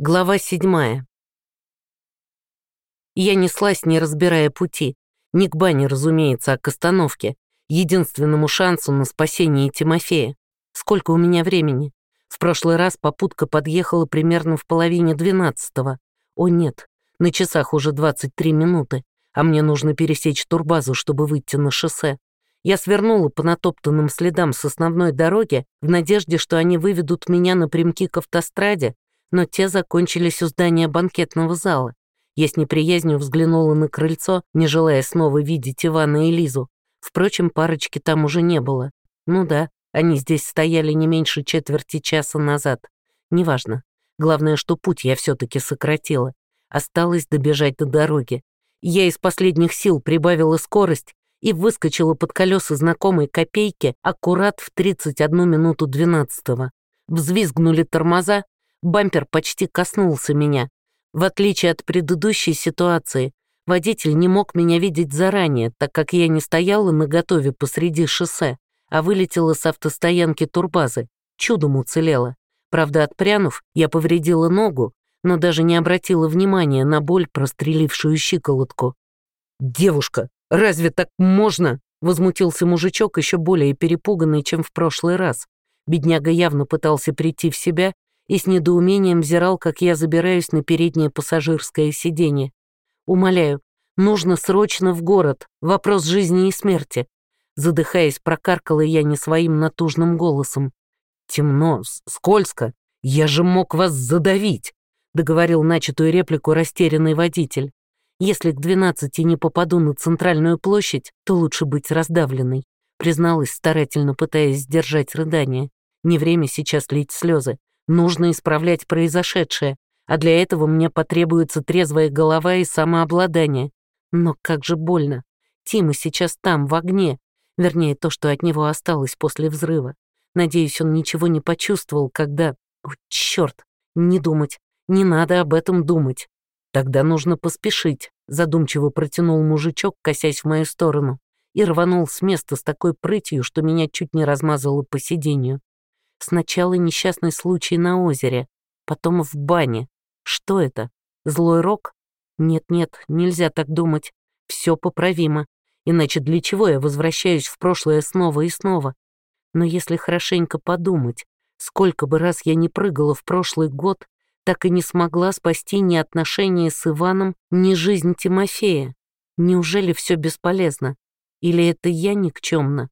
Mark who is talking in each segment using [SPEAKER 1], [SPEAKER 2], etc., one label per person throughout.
[SPEAKER 1] Глава седьмая. Я неслась, не разбирая пути. Не к бане, разумеется, а к остановке. Единственному шансу на спасение Тимофея. Сколько у меня времени? В прошлый раз попутка подъехала примерно в половине двенадцатого. О нет, на часах уже 23 минуты, а мне нужно пересечь турбазу, чтобы выйти на шоссе. Я свернула по натоптанным следам с основной дороги в надежде, что они выведут меня напрямки к автостраде, но те закончились у здания банкетного зала. Я с неприязнью взглянула на крыльцо, не желая снова видеть Ивана и Лизу. Впрочем, парочки там уже не было. Ну да, они здесь стояли не меньше четверти часа назад. Неважно. Главное, что путь я все-таки сократила. Осталось добежать до дороги. Я из последних сил прибавила скорость и выскочила под колеса знакомой копейки аккурат в 31 минуту 12 -го. Взвизгнули тормоза, Бампер почти коснулся меня. В отличие от предыдущей ситуации, водитель не мог меня видеть заранее, так как я не стояла на готове посреди шоссе, а вылетела с автостоянки турбазы. Чудом уцелела. Правда, отпрянув, я повредила ногу, но даже не обратила внимания на боль, прострелившую щиколотку. «Девушка, разве так можно?» — возмутился мужичок, еще более перепуганный, чем в прошлый раз. Бедняга явно пытался прийти в себя и с недоумением взирал, как я забираюсь на переднее пассажирское сиденье. Умоляю, нужно срочно в город, вопрос жизни и смерти. Задыхаясь, прокаркала я не своим натужным голосом. «Темно, скользко, я же мог вас задавить», договорил начатую реплику растерянный водитель. «Если к двенадцати не попаду на центральную площадь, то лучше быть раздавленной», призналась, старательно пытаясь сдержать рыдание. Не время сейчас лить слезы. Нужно исправлять произошедшее, а для этого мне потребуется трезвая голова и самообладание. Но как же больно. Тима сейчас там, в огне. Вернее, то, что от него осталось после взрыва. Надеюсь, он ничего не почувствовал, когда... О, черт! Не думать. Не надо об этом думать. Тогда нужно поспешить, задумчиво протянул мужичок, косясь в мою сторону, и рванул с места с такой прытью, что меня чуть не размазало по сиденью. Сначала несчастный случай на озере, потом в бане. Что это? Злой рок? Нет-нет, нельзя так думать. Все поправимо. Иначе для чего я возвращаюсь в прошлое снова и снова? Но если хорошенько подумать, сколько бы раз я не прыгала в прошлый год, так и не смогла спасти ни отношения с Иваном, ни жизнь Тимофея. Неужели все бесполезно? Или это я никчемна?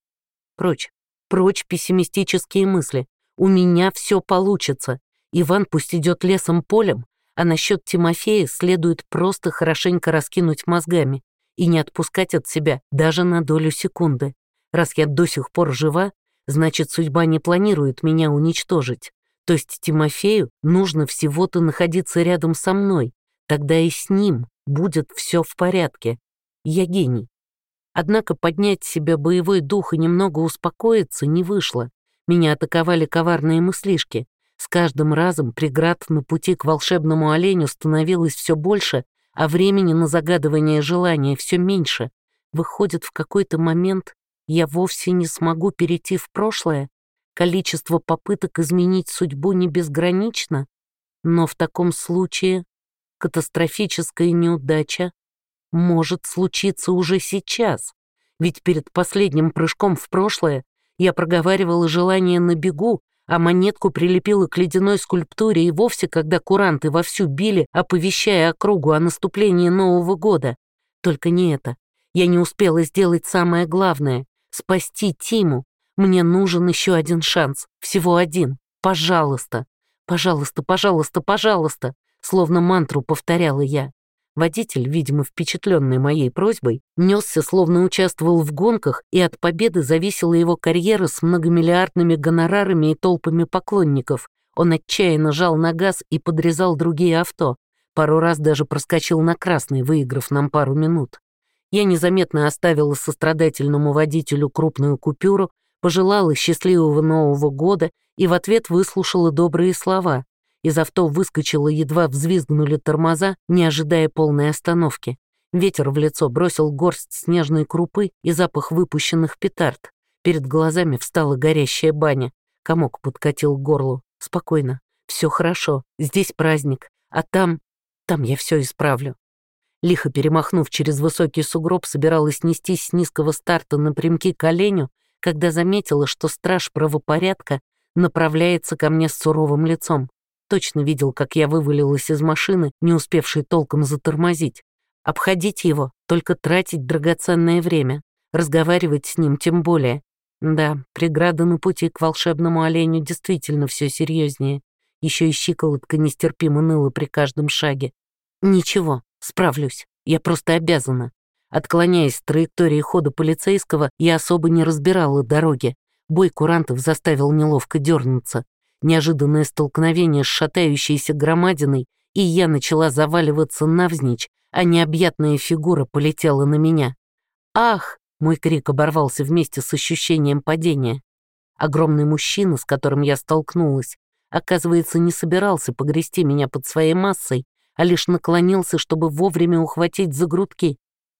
[SPEAKER 1] Прочь, прочь пессимистические мысли. У меня все получится. Иван пусть идет лесом-полем, а насчет Тимофея следует просто хорошенько раскинуть мозгами и не отпускать от себя даже на долю секунды. Раз я до сих пор жива, значит, судьба не планирует меня уничтожить. То есть Тимофею нужно всего-то находиться рядом со мной, тогда и с ним будет все в порядке. Я гений. Однако поднять себе боевой дух и немного успокоиться не вышло. Меня атаковали коварные мыслишки. С каждым разом преград на пути к волшебному оленю становилось все больше, а времени на загадывание желания все меньше. Выходит, в какой-то момент я вовсе не смогу перейти в прошлое? Количество попыток изменить судьбу не безгранично? Но в таком случае катастрофическая неудача может случиться уже сейчас. Ведь перед последним прыжком в прошлое я проговаривала желание на бегу, а монетку прилепила к ледяной скульптуре и вовсе, когда куранты вовсю били, оповещая округу о наступлении Нового года. Только не это. Я не успела сделать самое главное — спасти Тиму. Мне нужен еще один шанс. Всего один. Пожалуйста. Пожалуйста, пожалуйста, пожалуйста. Словно мантру повторяла я. Водитель, видимо, впечатленный моей просьбой, несся, словно участвовал в гонках, и от победы зависела его карьера с многомиллиардными гонорарами и толпами поклонников. Он отчаянно жал на газ и подрезал другие авто. Пару раз даже проскочил на красный, выиграв нам пару минут. Я незаметно оставила сострадательному водителю крупную купюру, пожелала счастливого Нового года и в ответ выслушала добрые слова. Из авто выскочила, едва взвизгнули тормоза, не ожидая полной остановки. Ветер в лицо бросил горсть снежной крупы и запах выпущенных петард. Перед глазами встала горящая баня. Комок подкатил к горлу. Спокойно. Все хорошо. Здесь праздник. А там, там я все исправлю. Лихо перемахнув через высокий сугроб, собиралась нестись с низкого старта напрямки к оленю, когда заметила, что страж правопорядка направляется ко мне с суровым лицом. Точно видел, как я вывалилась из машины, не успевшей толком затормозить. Обходить его, только тратить драгоценное время. Разговаривать с ним тем более. Да, преграда на пути к волшебному оленю действительно все серьезнее. Еще и щиколотка нестерпимо ныла при каждом шаге. Ничего, справлюсь. Я просто обязана. Отклоняясь с траектории хода полицейского, я особо не разбирала дороги. Бой курантов заставил неловко дернуться. Неожиданное столкновение с шатающейся громадиной, и я начала заваливаться навзничь, а необъятная фигура полетела на меня. «Ах!» — мой крик оборвался вместе с ощущением падения. Огромный мужчина, с которым я столкнулась, оказывается, не собирался погрести меня под своей массой, а лишь наклонился, чтобы вовремя ухватить за грудки.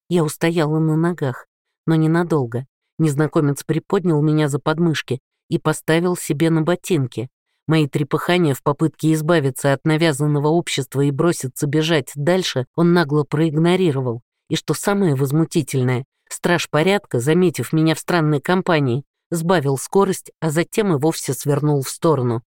[SPEAKER 1] Я устояла на ногах, но ненадолго. Незнакомец приподнял меня за подмышки и поставил себе на ботинки. Мои трепыхания в попытке избавиться от навязанного общества и броситься бежать дальше он нагло проигнорировал. И что самое возмутительное, страж порядка, заметив меня в странной компании, сбавил скорость, а затем и вовсе свернул в сторону.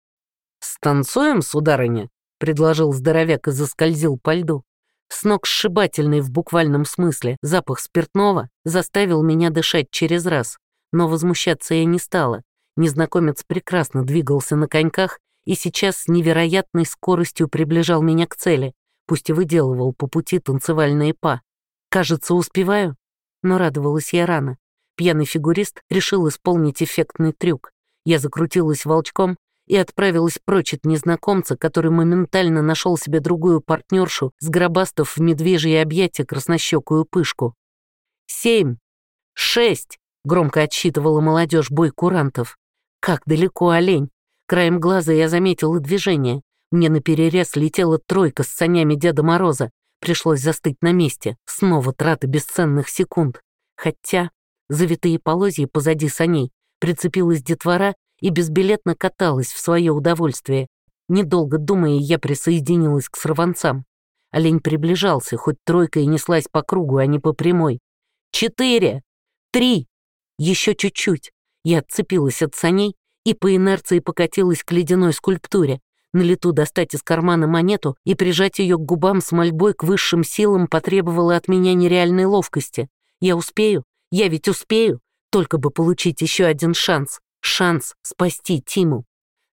[SPEAKER 1] «Станцуем, сударыня?» — предложил здоровяк и заскользил по льду. С ног сшибательный в буквальном смысле запах спиртного заставил меня дышать через раз, но возмущаться я не стала. Незнакомец прекрасно двигался на коньках и сейчас с невероятной скоростью приближал меня к цели, пусть и выделывал по пути танцевальные па. Кажется, успеваю, но радовалась я рано. Пьяный фигурист решил исполнить эффектный трюк. Я закрутилась волчком, и отправилась прочь от незнакомца, который моментально нашел себе другую партнершу, сгробастав в медвежье объятия краснощекую пышку. «Семь! Шесть!» — громко отсчитывала молодежь бой курантов. «Как далеко олень!» Краем глаза я заметила движение. Мне наперерез летела тройка с санями Деда Мороза. Пришлось застыть на месте. Снова траты бесценных секунд. Хотя завитые полозья позади саней прицепилась детвора и безбилетно каталась в свое удовольствие. Недолго думая, я присоединилась к сорванцам. Олень приближался, хоть тройка и неслась по кругу, а не по прямой. «Четыре! Три! Еще чуть-чуть!» Я отцепилась от саней и по инерции покатилась к ледяной скульптуре. На лету достать из кармана монету и прижать ее к губам с мольбой к высшим силам потребовало от меня нереальной ловкости. Я успею? Я ведь успею? Только бы получить еще один шанс шанс спасти Тиму.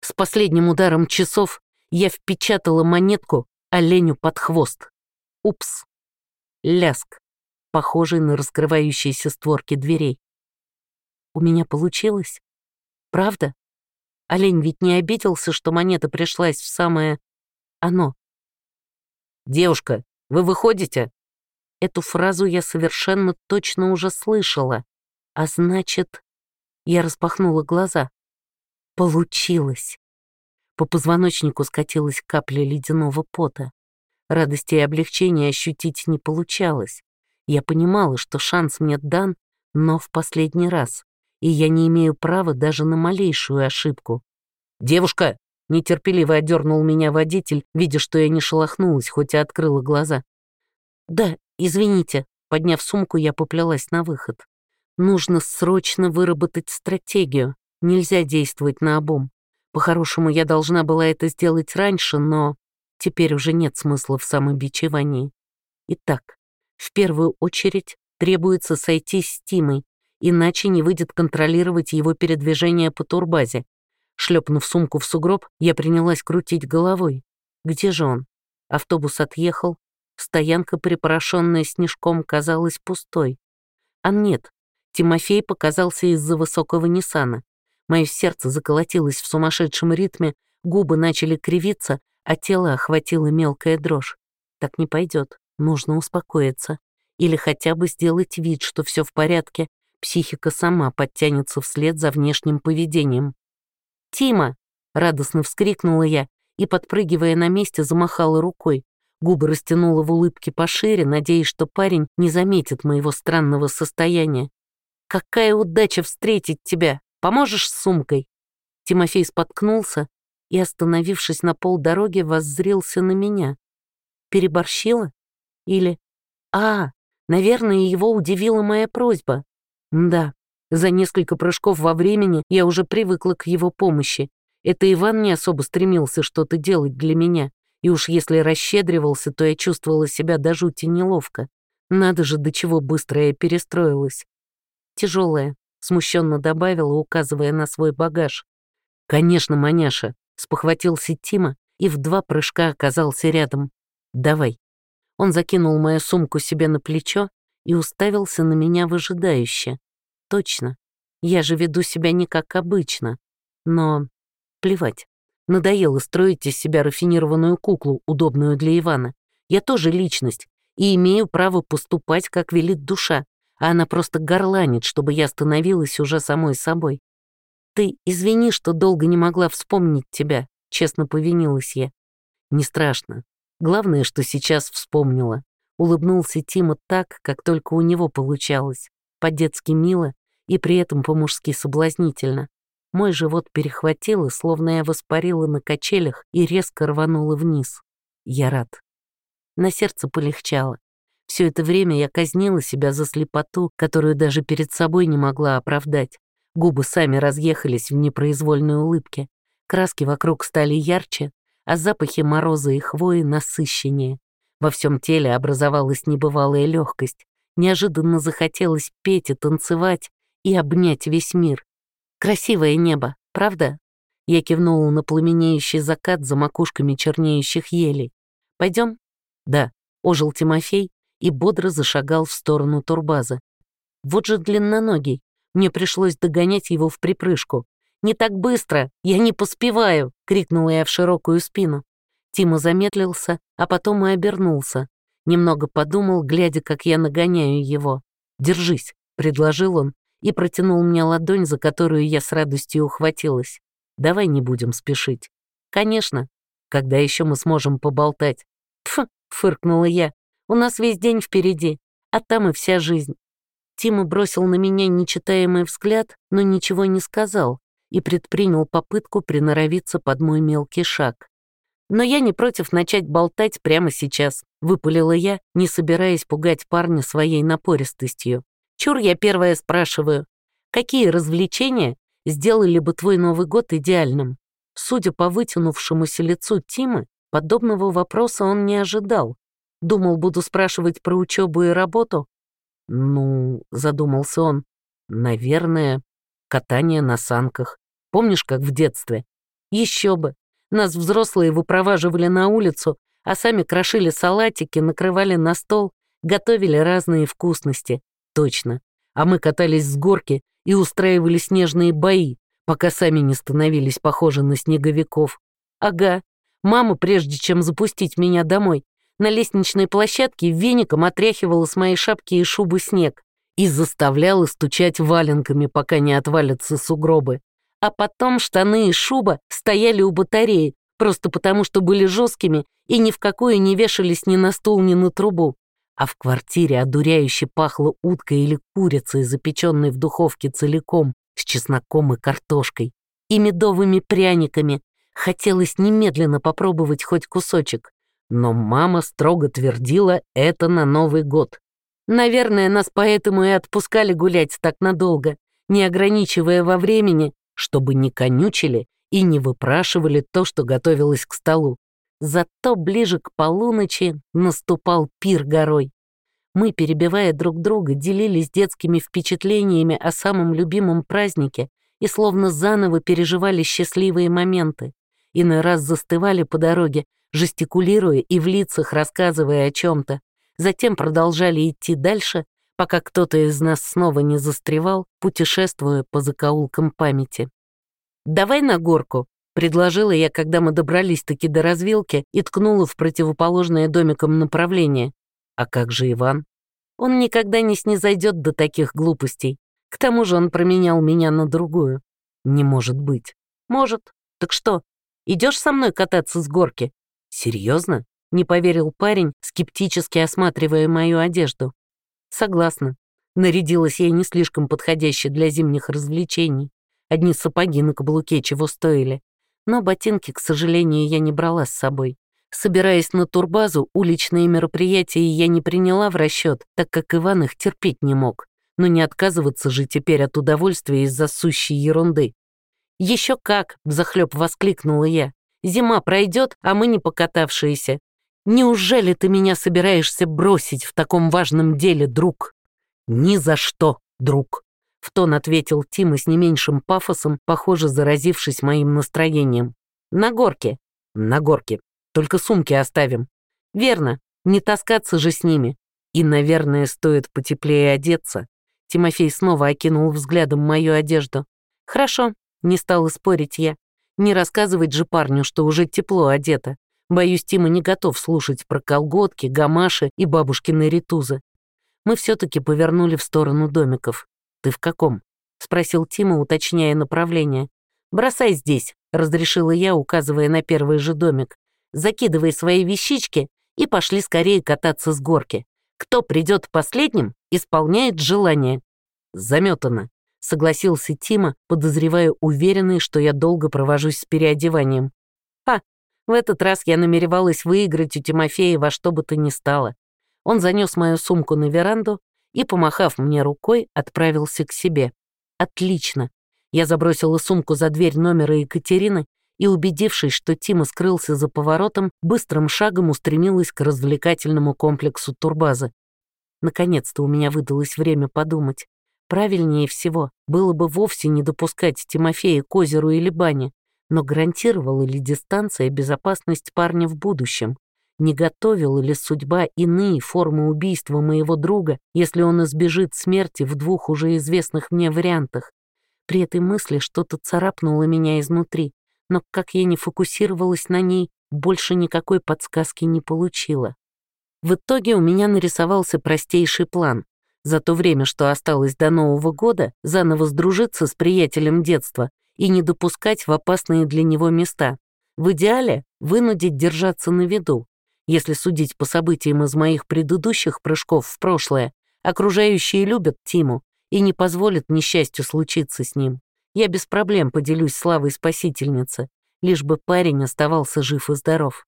[SPEAKER 1] С последним ударом часов я впечатала монетку оленю под хвост. Упс. Ляск, похожий на раскрывающиеся створки дверей. У меня получилось? Правда? Олень ведь не обиделся, что монета пришлась в самое... оно. «Девушка, вы выходите?» Эту фразу я совершенно точно уже слышала. А значит... Я распахнула глаза. Получилось. По позвоночнику скатилась капля ледяного пота. Радости и облегчения ощутить не получалось. Я понимала, что шанс мне дан, но в последний раз, и я не имею права даже на малейшую ошибку. «Девушка!» — нетерпеливо одернул меня водитель, видя, что я не шелохнулась, хоть и открыла глаза. «Да, извините», — подняв сумку, я поплелась на выход. Нужно срочно выработать стратегию. Нельзя действовать на обум. По-хорошему, я должна была это сделать раньше, но теперь уже нет смысла в самобичевании. Итак, в первую очередь требуется сойтись с Тимой, иначе не выйдет контролировать его передвижение по турбазе. Шлепнув сумку в сугроб, я принялась крутить головой. Где же он? Автобус отъехал. Стоянка, припорошенная снежком, казалась пустой. А нет, Тимофей показался из-за высокого Ниссана. Мое сердце заколотилось в сумасшедшем ритме, губы начали кривиться, а тело охватило мелкая дрожь. Так не пойдет, нужно успокоиться. Или хотя бы сделать вид, что все в порядке, психика сама подтянется вслед за внешним поведением. «Тима!» — радостно вскрикнула я и, подпрыгивая на месте, замахала рукой. Губы растянула в улыбке пошире, надеясь, что парень не заметит моего странного состояния. Какая удача встретить тебя! Поможешь с сумкой?» Тимофей споткнулся и, остановившись на полдороге, воззрился на меня. переборщила? Или... А, наверное, его удивила моя просьба. Да, за несколько прыжков во времени я уже привыкла к его помощи. Это Иван не особо стремился что-то делать для меня, и уж если расщедривался, то я чувствовала себя до жути неловко. Надо же, до чего быстро я перестроилась. Тяжелая, смущенно добавила, указывая на свой багаж. «Конечно, маняша», — спохватился Тима и в два прыжка оказался рядом. «Давай». Он закинул мою сумку себе на плечо и уставился на меня выжидающе. Точно, я же веду себя не как обычно. Но плевать. Надоело строить из себя рафинированную куклу, удобную для Ивана. Я тоже личность и имею право поступать, как велит душа, а она просто горланит, чтобы я становилась уже самой собой. «Ты извини, что долго не могла вспомнить тебя», — честно повинилась я. «Не страшно. Главное, что сейчас вспомнила». Улыбнулся Тима так, как только у него получалось, по-детски мило и при этом по-мужски соблазнительно. Мой живот перехватило, словно я воспарила на качелях и резко рванула вниз. Я рад. На сердце полегчало. Все это время я казнила себя за слепоту, которую даже перед собой не могла оправдать. Губы сами разъехались в непроизвольной улыбке. Краски вокруг стали ярче, а запахи мороза и хвои насыщеннее. Во всем теле образовалась небывалая легкость. Неожиданно захотелось петь и танцевать и обнять весь мир. Красивое небо, правда? Я кивнула на пламенеющий закат за макушками чернеющих елей. Пойдем? Да, ожил Тимофей и бодро зашагал в сторону турбаза. Вот же длинноногий, мне пришлось догонять его в припрыжку. «Не так быстро! Я не поспеваю!» — крикнула я в широкую спину. Тима замедлился, а потом и обернулся. Немного подумал, глядя, как я нагоняю его. «Держись», — предложил он и протянул мне ладонь, за которую я с радостью ухватилась. «Давай не будем спешить». «Конечно. Когда еще мы сможем поболтать?» «Пф», — фыркнула я, — «у нас весь день впереди, а там и вся жизнь». Тима бросил на меня нечитаемый взгляд, но ничего не сказал и предпринял попытку приноровиться под мой мелкий шаг. Но я не против начать болтать прямо сейчас, выпалила я, не собираясь пугать парня своей напористостью. Чур я первая спрашиваю, какие развлечения сделали бы твой Новый год идеальным? Судя по вытянувшемуся лицу Тимы, подобного вопроса он не ожидал. Думал, буду спрашивать про учебу и работу, «Ну, — задумался он, — наверное, катание на санках. Помнишь, как в детстве? Еще бы. Нас взрослые выпроваживали на улицу, а сами крошили салатики, накрывали на стол, готовили разные вкусности. Точно. А мы катались с горки и устраивали снежные бои, пока сами не становились похожи на снеговиков. Ага. Мама, прежде чем запустить меня домой, на лестничной площадке веником отряхивала с моей шапки и шубы снег и заставляла стучать валенками, пока не отвалятся сугробы. А потом штаны и шуба стояли у батареи, просто потому что были жесткими и ни в какую не вешались ни на стул, ни на трубу. А в квартире одуряюще пахло уткой или курицей, запеченной в духовке целиком, с чесноком и картошкой, и медовыми пряниками. Хотелось немедленно попробовать хоть кусочек но мама строго твердила это на Новый год. Наверное, нас поэтому и отпускали гулять так надолго, не ограничивая во времени, чтобы не конючили и не выпрашивали то, что готовилось к столу. Зато ближе к полуночи наступал пир горой. Мы, перебивая друг друга, делились детскими впечатлениями о самом любимом празднике и словно заново переживали счастливые моменты. Иной раз застывали по дороге, жестикулируя и в лицах рассказывая о чем-то. Затем продолжали идти дальше, пока кто-то из нас снова не застревал, путешествуя по закоулкам памяти. «Давай на горку», — предложила я, когда мы добрались-таки до развилки и ткнула в противоположное домиком направление. «А как же Иван?» «Он никогда не снизойдет до таких глупостей. К тому же он променял меня на другую». «Не может быть». «Может. Так что, идешь со мной кататься с горки?» «Серьезно?» — не поверил парень, скептически осматривая мою одежду. «Согласна. Нарядилась я не слишком подходяще для зимних развлечений. Одни сапоги на каблуке чего стоили. Но ботинки, к сожалению, я не брала с собой. Собираясь на турбазу, уличные мероприятия я не приняла в расчет, так как Иван их терпеть не мог. Но не отказываться же теперь от удовольствия из-за сущей ерунды. «Еще как!» — взахлеб воскликнула я. «Зима пройдет, а мы не покатавшиеся. Неужели ты меня собираешься бросить в таком важном деле, друг?» «Ни за что, друг!» — в тон ответил Тима с не меньшим пафосом, похоже, заразившись моим настроением. «На горке!» «На горке. Только сумки оставим». «Верно. Не таскаться же с ними. И, наверное, стоит потеплее одеться». Тимофей снова окинул взглядом мою одежду. «Хорошо, не стала спорить я. Не рассказывать же парню, что уже тепло одето. Боюсь, Тима не готов слушать про колготки, гамаши и бабушкины ритузы. Мы все-таки повернули в сторону домиков. «Ты в каком?» — спросил Тима, уточняя направление. «Бросай здесь», — разрешила я, указывая на первый же домик. «Закидывай свои вещички и пошли скорее кататься с горки. Кто придет последним, исполняет желание». Заметано согласился Тима, подозревая уверенный, что я долго провожусь с переодеванием. А, в этот раз я намеревалась выиграть у Тимофея во что бы то ни стало. Он занес мою сумку на веранду и, помахав мне рукой, отправился к себе. Отлично. Я забросила сумку за дверь номера Екатерины и, убедившись, что Тима скрылся за поворотом, быстрым шагом устремилась к развлекательному комплексу турбазы. Наконец-то у меня выдалось время подумать. Правильнее всего было бы вовсе не допускать Тимофея к озеру или бане, но гарантировала ли дистанция безопасность парня в будущем? Не готовила ли судьба иные формы убийства моего друга, если он избежит смерти в двух уже известных мне вариантах? При этой мысли что-то царапнуло меня изнутри, но как я не фокусировалась на ней, больше никакой подсказки не получила. В итоге у меня нарисовался простейший план. За то время, что осталось до Нового года, заново сдружиться с приятелем детства и не допускать в опасные для него места. В идеале вынудить держаться на виду. Если судить по событиям из моих предыдущих прыжков в прошлое, окружающие любят Тиму и не позволят несчастью случиться с ним. Я без проблем поделюсь славой спасительницы, лишь бы парень оставался жив и здоров.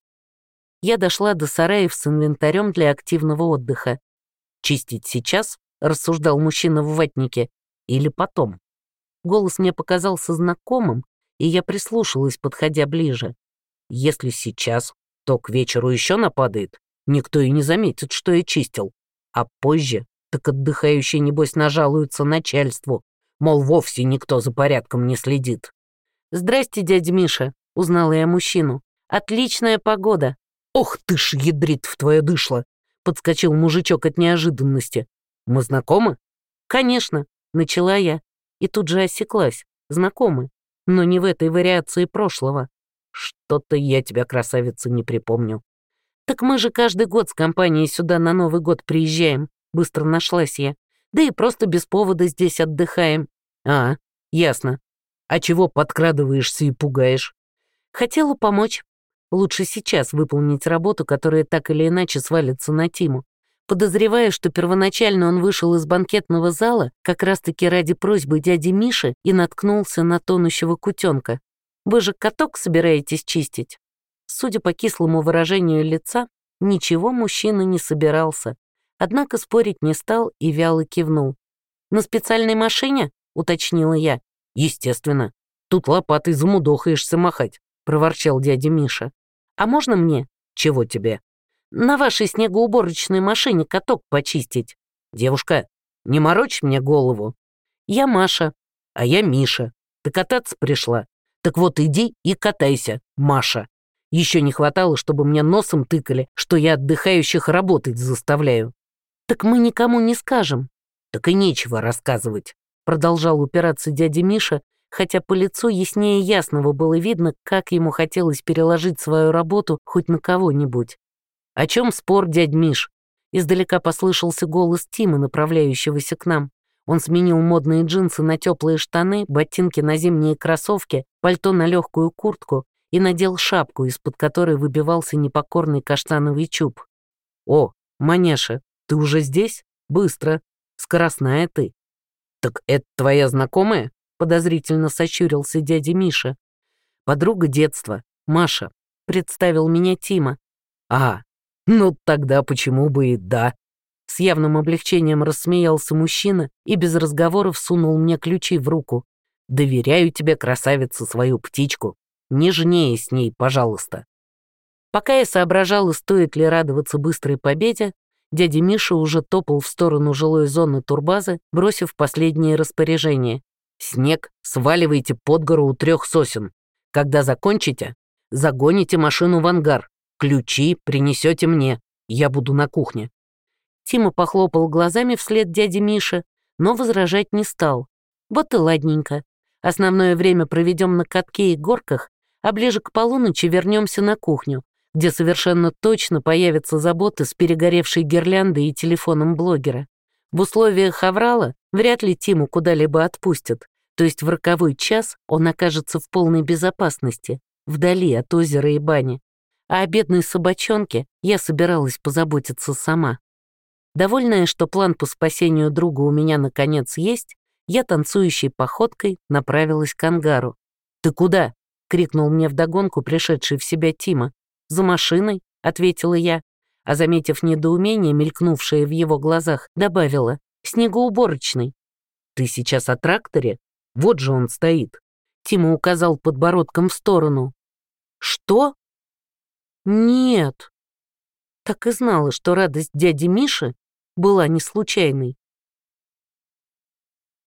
[SPEAKER 1] Я дошла до сараев с инвентарем для активного отдыха. Чистить сейчас — рассуждал мужчина в ватнике, — «или потом». Голос мне показался знакомым, и я прислушалась, подходя ближе. «Если сейчас, то к вечеру еще нападает. Никто и не заметит, что я чистил. А позже, так отдыхающие, небось, нажалуются начальству, мол, вовсе никто за порядком не следит». «Здрасте, дядя Миша», — узнала я мужчину. «Отличная погода». «Ох ты ж, ядрит в твое дышло!» — подскочил мужичок от неожиданности. Мы знакомы? Конечно, начала я. И тут же осеклась. Знакомы. Но не в этой вариации прошлого. Что-то я тебя, красавица, не припомню. Так мы же каждый год с компанией сюда на Новый год приезжаем. Быстро нашлась я. Да и просто без повода здесь отдыхаем. А, ясно. А чего подкрадываешься и пугаешь? Хотела помочь. Лучше сейчас выполнить работу, которая так или иначе свалится на Тиму подозревая, что первоначально он вышел из банкетного зала как раз-таки ради просьбы дяди Миши и наткнулся на тонущего кутенка. «Вы же каток собираетесь чистить?» Судя по кислому выражению лица, ничего мужчина не собирался. Однако спорить не стал и вяло кивнул. «На специальной машине?» — уточнила я. «Естественно. Тут лопатой замудохаешься махать», — проворчал дядя Миша. «А можно мне?» «Чего тебе?» на вашей снегоуборочной машине каток почистить. Девушка, не морочь мне голову. Я Маша, а я Миша. Ты кататься пришла? Так вот иди и катайся, Маша. Еще не хватало, чтобы мне носом тыкали, что я отдыхающих работать заставляю. Так мы никому не скажем. Так и нечего рассказывать. Продолжал упираться дядя Миша, хотя по лицу яснее ясного было видно, как ему хотелось переложить свою работу хоть на кого-нибудь. «О чем спор, дядь Миш?» Издалека послышался голос Тима, направляющегося к нам. Он сменил модные джинсы на теплые штаны, ботинки на зимние кроссовки, пальто на легкую куртку и надел шапку, из-под которой выбивался непокорный каштановый чуб. «О, Манеша, ты уже здесь? Быстро. Скоростная ты». «Так это твоя знакомая?» — подозрительно сощурился дядя Миша. «Подруга детства, Маша», — представил меня Тима, А, ну тогда почему бы и да. С явным облегчением рассмеялся мужчина и без разговоров сунул мне ключи в руку. «Доверяю тебе, красавица, свою птичку. Нежнее с ней, пожалуйста». Пока я соображала, стоит ли радоваться быстрой победе, дядя Миша уже топал в сторону жилой зоны турбазы, бросив последние распоряжения. «Снег сваливайте под гору у трех сосен. Когда закончите, загоните машину в ангар. Ключи принесете мне. Я буду на кухне». Тима похлопал глазами вслед дяде Мише, но возражать не стал. Вот и ладненько. Основное время проведем на катке и горках, а ближе к полуночи вернемся на кухню, где совершенно точно появятся заботы с перегоревшей гирляндой и телефоном блогера. В условиях Аврала вряд ли Тиму куда-либо отпустят, то есть в роковой час он окажется в полной безопасности, вдали от озера и бани. А о бедной собачонке я собиралась позаботиться сама. Довольная, что план по спасению друга у меня наконец есть, я танцующей походкой направилась к ангару. «Ты куда?» — крикнул мне вдогонку пришедший в себя Тима. «За машиной», — ответила я, а, заметив недоумение, мелькнувшее в его глазах, добавила «снегоуборочный». «Ты сейчас о тракторе? Вот же он стоит». Тима указал подбородком в сторону. «Что?» «Нет». Так и знала, что радость дяди Миши была не случайной.